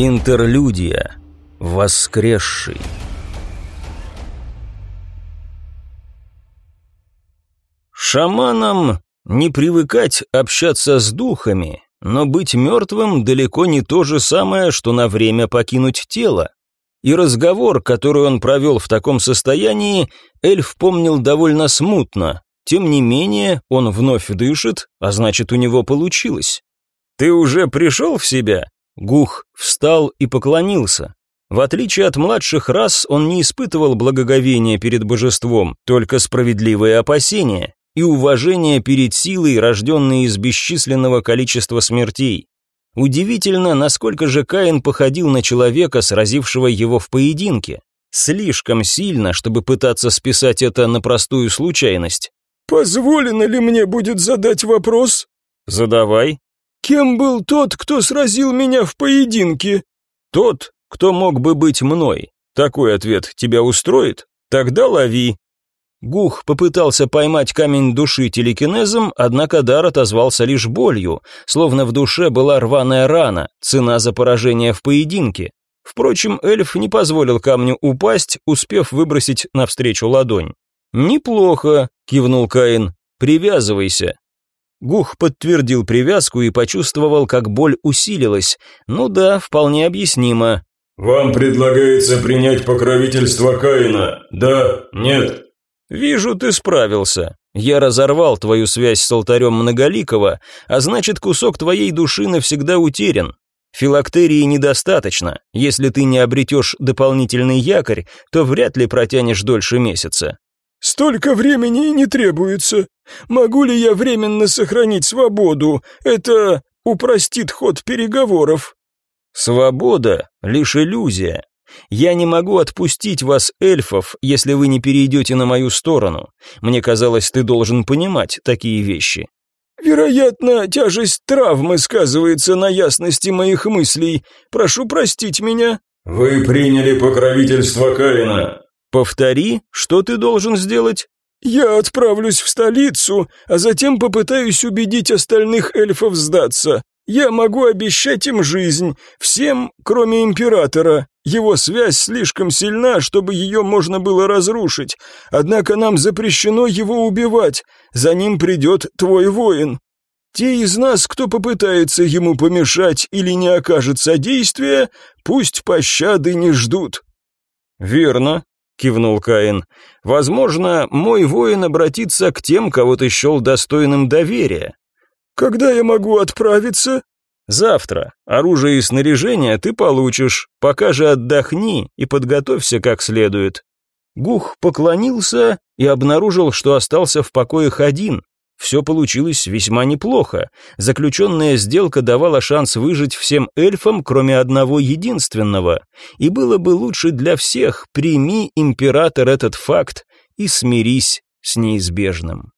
Интерлюдия. Воскресший. Шаманам не привыкать общаться с духами, но быть мертвым далеко не то же самое, что на время покинуть тело. И разговор, который он провел в таком состоянии, эльф помнил довольно смутно. Тем не менее, он вновь дышит, а значит, у него получилось. «Ты уже пришел в себя?» Гух встал и поклонился. В отличие от младших рас, он не испытывал благоговения перед божеством, только справедливые опасения и уважение перед силой, рожденной из бесчисленного количества смертей. Удивительно, насколько же Каин походил на человека, сразившего его в поединке. Слишком сильно, чтобы пытаться списать это на простую случайность. «Позволено ли мне будет задать вопрос?» «Задавай», Кем был тот, кто сразил меня в поединке? Тот, кто мог бы быть мной. Такой ответ тебя устроит? Тогда лови. Гух попытался поймать камень души телекинезом, однако дар отозвался лишь болью, словно в душе была рваная рана, цена за поражение в поединке. Впрочем, эльф не позволил камню упасть, успев выбросить навстречу ладонь. «Неплохо», — кивнул Каин, — «привязывайся, Гух подтвердил привязку и почувствовал, как боль усилилась. Ну да, вполне объяснимо. «Вам предлагается принять покровительство Каина. Да? Нет?» «Вижу, ты справился. Я разорвал твою связь с алтарем Многоликого, а значит, кусок твоей души навсегда утерян. Филактерии недостаточно. Если ты не обретешь дополнительный якорь, то вряд ли протянешь дольше месяца. Столько времени и не требуется. Могу ли я временно сохранить свободу? Это упростит ход переговоров. Свобода — лишь иллюзия. Я не могу отпустить вас, эльфов, если вы не перейдете на мою сторону. Мне казалось, ты должен понимать такие вещи. Вероятно, тяжесть травмы сказывается на ясности моих мыслей. Прошу простить меня. Вы приняли покровительство Каина. Повтори, что ты должен сделать? Я отправлюсь в столицу, а затем попытаюсь убедить остальных эльфов сдаться. Я могу обещать им жизнь, всем, кроме императора. Его связь слишком сильна, чтобы ее можно было разрушить. Однако нам запрещено его убивать. За ним придет твой воин. Те из нас, кто попытается ему помешать или не окажет содействия, пусть пощады не ждут. Верно, кивнул Каин. Возможно, мой воин обратится к тем, кого ты счел достойным доверия. Когда я могу отправиться? Завтра. Оружие и снаряжение ты получишь. Пока же отдохни и подготовься как следует. Гух поклонился и обнаружил, что остался в покоях один. Все получилось весьма неплохо. Заключенная сделка давала шанс выжить всем эльфам, кроме одного единственного. И было бы лучше для всех, прими, император, этот факт и смирись с неизбежным.